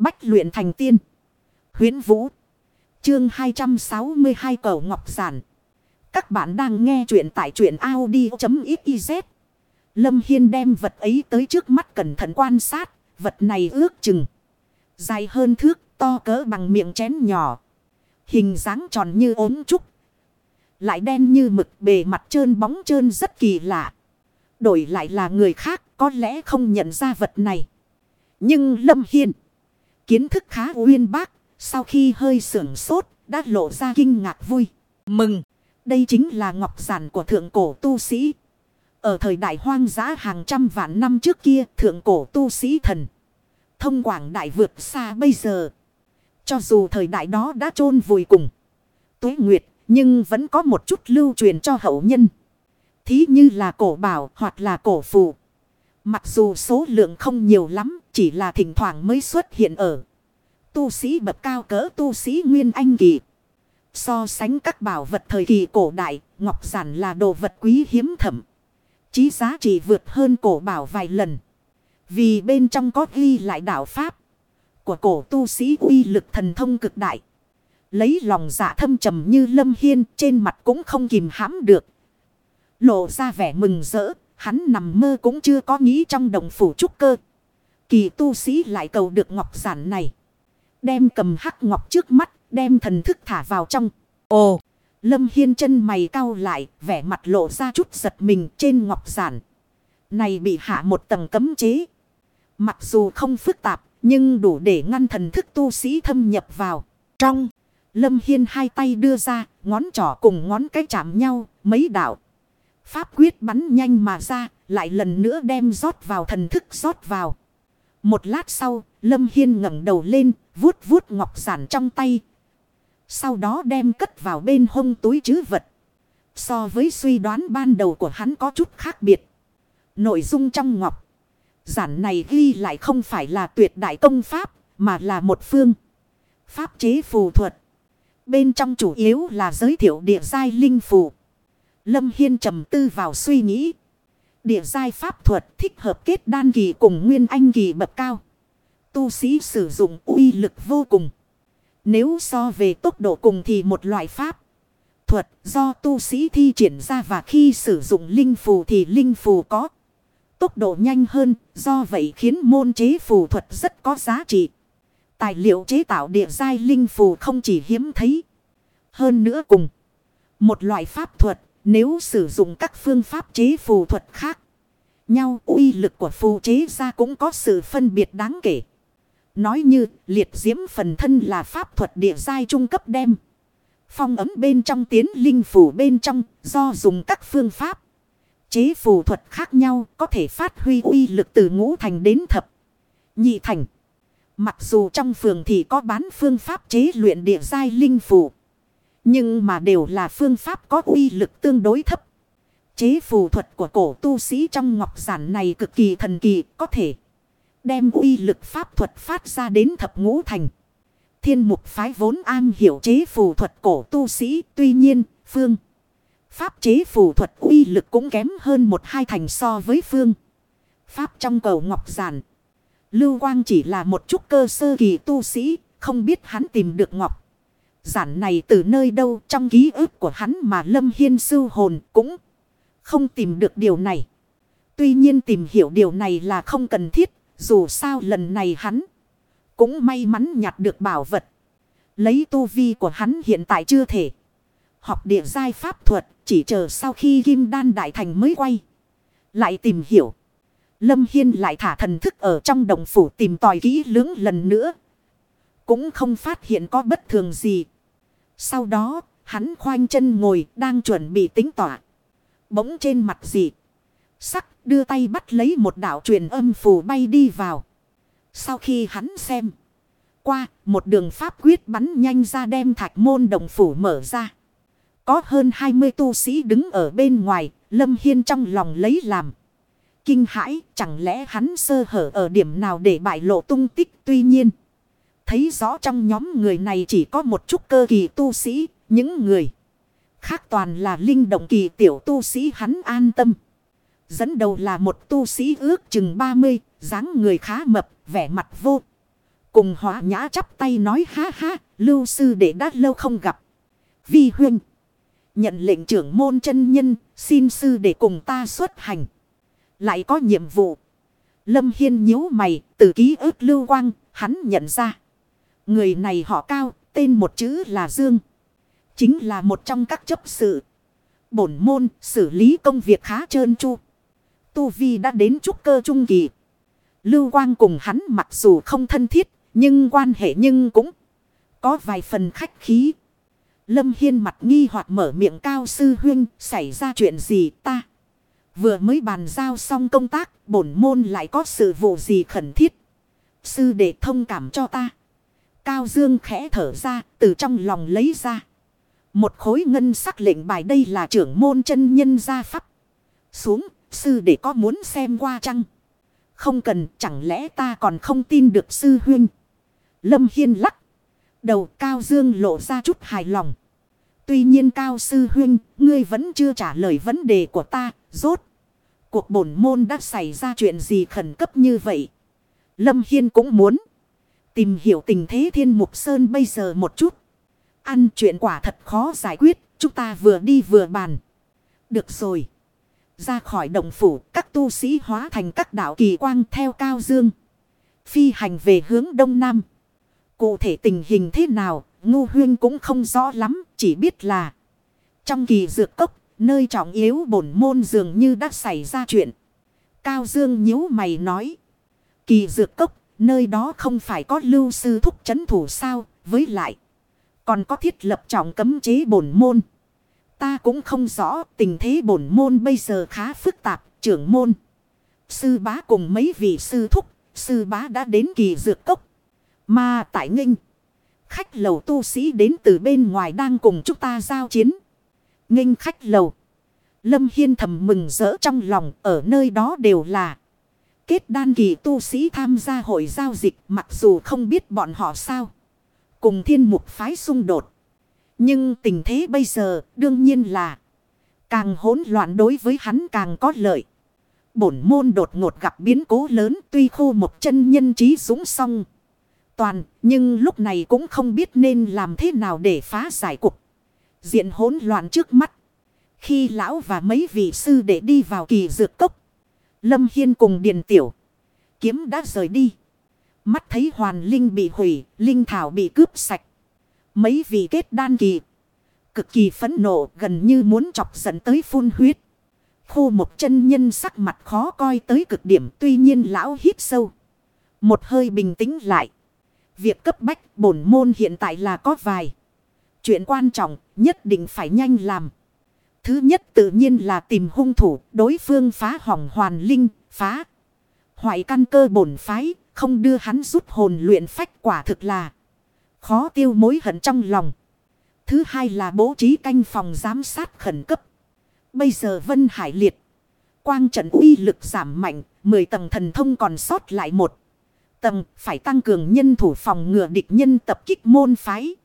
Bách luyện thành tiên. huyễn Vũ. Chương 262 Cầu Ngọc Giản. Các bạn đang nghe truyện tại truyện Audi.xyz. Lâm Hiên đem vật ấy tới trước mắt cẩn thận quan sát. Vật này ước chừng. Dài hơn thước, to cỡ bằng miệng chén nhỏ. Hình dáng tròn như ốm trúc. Lại đen như mực bề mặt trơn bóng trơn rất kỳ lạ. Đổi lại là người khác có lẽ không nhận ra vật này. Nhưng Lâm Hiên. Kiến thức khá uyên bác. Sau khi hơi sưởng sốt đã lộ ra kinh ngạc vui. Mừng. Đây chính là ngọc giản của thượng cổ tu sĩ. Ở thời đại hoang dã hàng trăm vạn năm trước kia thượng cổ tu sĩ thần. Thông quảng đại vượt xa bây giờ. Cho dù thời đại đó đã chôn vùi cùng. Tuế Nguyệt nhưng vẫn có một chút lưu truyền cho hậu nhân. Thí như là cổ bảo hoặc là cổ phù. Mặc dù số lượng không nhiều lắm, chỉ là thỉnh thoảng mới xuất hiện ở. Tu sĩ bậc cao cỡ tu sĩ Nguyên Anh Kỳ. So sánh các bảo vật thời kỳ cổ đại, ngọc giản là đồ vật quý hiếm thẩm. Chí giá trị vượt hơn cổ bảo vài lần. Vì bên trong có ghi lại đạo Pháp của cổ tu sĩ uy lực thần thông cực đại. Lấy lòng dạ thâm trầm như lâm hiên trên mặt cũng không kìm hãm được. Lộ ra vẻ mừng rỡ, hắn nằm mơ cũng chưa có nghĩ trong đồng phủ trúc cơ. Kỳ tu sĩ lại cầu được ngọc giản này. Đem cầm hắc ngọc trước mắt, đem thần thức thả vào trong. Ồ, lâm hiên chân mày cau lại, vẻ mặt lộ ra chút giật mình trên ngọc giản. Này bị hạ một tầng cấm chế. Mặc dù không phức tạp, nhưng đủ để ngăn thần thức tu sĩ thâm nhập vào. Trong, Lâm Hiên hai tay đưa ra, ngón trỏ cùng ngón cái chạm nhau, mấy đạo. Pháp quyết bắn nhanh mà ra, lại lần nữa đem rót vào thần thức rót vào. Một lát sau, Lâm Hiên ngẩng đầu lên, vuốt vuốt ngọc giản trong tay. Sau đó đem cất vào bên hông túi chứ vật. So với suy đoán ban đầu của hắn có chút khác biệt. Nội dung trong ngọc. Giản này ghi lại không phải là tuyệt đại công pháp, mà là một phương. Pháp chế phù thuật. Bên trong chủ yếu là giới thiệu địa giai linh phù. Lâm Hiên trầm tư vào suy nghĩ. Địa giai pháp thuật thích hợp kết đan kỳ cùng nguyên anh kỳ bậc cao. Tu sĩ sử dụng uy lực vô cùng. Nếu so về tốc độ cùng thì một loại pháp thuật do tu sĩ thi triển ra và khi sử dụng linh phù thì linh phù có tốc độ nhanh hơn, do vậy khiến môn chế phù thuật rất có giá trị. Tài liệu chế tạo địa giai linh phù không chỉ hiếm thấy. Hơn nữa cùng, một loại pháp thuật, nếu sử dụng các phương pháp chế phù thuật khác, nhau uy lực của phù chế ra cũng có sự phân biệt đáng kể. Nói như liệt diễm phần thân là pháp thuật địa giai trung cấp đem. Phong ấm bên trong tiến linh phù bên trong do dùng các phương pháp chế phù thuật khác nhau có thể phát huy uy lực từ ngũ thành đến thập. Nhị thành. Mặc dù trong phường thì có bán phương pháp chế luyện địa giai linh phù. Nhưng mà đều là phương pháp có uy lực tương đối thấp. Chế phù thuật của cổ tu sĩ trong ngọc giản này cực kỳ thần kỳ có thể đem uy lực pháp thuật phát ra đến thập ngũ thành. Thiên mục phái vốn an hiểu chế phù thuật cổ tu sĩ tuy nhiên phương. Pháp chế phù thuật uy lực cũng kém hơn một hai thành so với phương. Pháp trong cầu ngọc giản. Lưu Quang chỉ là một chút cơ sơ kỳ tu sĩ, không biết hắn tìm được ngọc. Giản này từ nơi đâu trong ký ức của hắn mà Lâm Hiên sư hồn cũng không tìm được điều này. Tuy nhiên tìm hiểu điều này là không cần thiết, dù sao lần này hắn cũng may mắn nhặt được bảo vật. Lấy tu vi của hắn hiện tại chưa thể học địa giai pháp thuật, chỉ chờ sau khi kim đan đại thành mới quay. Lại tìm hiểu. Lâm Hiên lại thả thần thức ở trong đồng phủ tìm tòi kỹ lưỡng lần nữa. Cũng không phát hiện có bất thường gì. Sau đó, hắn khoanh chân ngồi đang chuẩn bị tính tỏa. Bỗng trên mặt dị. Sắc đưa tay bắt lấy một đạo truyền âm phù bay đi vào. Sau khi hắn xem. Qua, một đường pháp quyết bắn nhanh ra đem thạch môn đồng phủ mở ra. Có hơn 20 tu sĩ đứng ở bên ngoài, Lâm Hiên trong lòng lấy làm. Kinh hãi, chẳng lẽ hắn sơ hở ở điểm nào để bại lộ tung tích tuy nhiên. Thấy rõ trong nhóm người này chỉ có một chút cơ kỳ tu sĩ, những người khác toàn là linh động kỳ tiểu tu sĩ hắn an tâm. Dẫn đầu là một tu sĩ ước chừng 30, dáng người khá mập, vẻ mặt vô Cùng hóa nhã chắp tay nói ha ha, lưu sư đệ đã lâu không gặp. Vi huynh. Nhận lệnh trưởng môn chân nhân, xin sư để cùng ta xuất hành. Lại có nhiệm vụ. Lâm Hiên nhíu mày, từ ký ức lưu quang, hắn nhận ra. Người này họ cao, tên một chữ là Dương. Chính là một trong các chấp sự. Bổn môn, xử lý công việc khá trơn tru. Tu Vi đã đến trúc cơ trung kỳ. Lưu Quang cùng hắn mặc dù không thân thiết, nhưng quan hệ nhưng cũng có vài phần khách khí. Lâm Hiên mặt nghi hoặc mở miệng cao sư huynh, xảy ra chuyện gì ta? Vừa mới bàn giao xong công tác, bổn môn lại có sự vụ gì khẩn thiết. Sư để thông cảm cho ta. Cao Dương khẽ thở ra, từ trong lòng lấy ra. Một khối ngân sắc lệnh bài đây là trưởng môn chân nhân gia pháp. Xuống, sư để có muốn xem qua chăng? Không cần, chẳng lẽ ta còn không tin được sư huynh? Lâm Hiên lắc. Đầu Cao Dương lộ ra chút hài lòng. Tuy nhiên Cao Sư Huynh, ngươi vẫn chưa trả lời vấn đề của ta, rốt. Cuộc bổn môn đã xảy ra chuyện gì khẩn cấp như vậy? Lâm Hiên cũng muốn tìm hiểu tình thế thiên mục sơn bây giờ một chút. Ăn chuyện quả thật khó giải quyết, chúng ta vừa đi vừa bàn. Được rồi. Ra khỏi động phủ, các tu sĩ hóa thành các đạo kỳ quang theo cao dương. Phi hành về hướng đông nam. Cụ thể tình hình thế nào, ngu huyên cũng không rõ lắm, chỉ biết là trong kỳ dược cốc, nơi trọng yếu bổn môn dường như đã xảy ra chuyện. Cao Dương nhíu mày nói, kỳ dược cốc, nơi đó không phải có lưu sư thúc chấn thủ sao, với lại, còn có thiết lập trọng cấm chế bổn môn. Ta cũng không rõ tình thế bổn môn bây giờ khá phức tạp, trưởng môn. Sư bá cùng mấy vị sư thúc, sư bá đã đến kỳ dược cốc. Mà tại nghinh, khách lầu tu sĩ đến từ bên ngoài đang cùng chúng ta giao chiến. Nghinh khách lầu. Lâm Hiên thầm mừng rỡ trong lòng ở nơi đó đều là. Kết đan kỳ tu sĩ tham gia hội giao dịch mặc dù không biết bọn họ sao. Cùng thiên mục phái xung đột. Nhưng tình thế bây giờ đương nhiên là càng hỗn loạn đối với hắn càng có lợi. Bổn môn đột ngột gặp biến cố lớn tuy khô một chân nhân trí dũng song toàn, nhưng lúc này cũng không biết nên làm thế nào để phá giải cục. Diện hỗn loạn trước mắt. Khi lão và mấy vị sư để đi vào kỳ dược cốc. Lâm Hiên cùng Điền Tiểu. Kiếm đã rời đi. Mắt thấy hoàn linh bị hủy, linh thảo bị cướp sạch. Mấy vị kết đan kỳ. Cực kỳ phẫn nộ gần như muốn chọc dẫn tới phun huyết. Khu một chân nhân sắc mặt khó coi tới cực điểm tuy nhiên lão hít sâu. Một hơi bình tĩnh lại. Việc cấp bách bổn môn hiện tại là có vài. Chuyện quan trọng nhất định phải nhanh làm. Thứ nhất tự nhiên là tìm hung thủ đối phương phá hỏng hoàn linh, phá. Hoại căn cơ bổn phái, không đưa hắn rút hồn luyện phách quả thực là khó tiêu mối hận trong lòng. Thứ hai là bố trí canh phòng giám sát khẩn cấp. Bây giờ Vân Hải liệt. Quang trận uy lực giảm mạnh, 10 tầng thần thông còn sót lại một tầng phải tăng cường nhân thủ phòng ngừa địch nhân tập kích môn phái.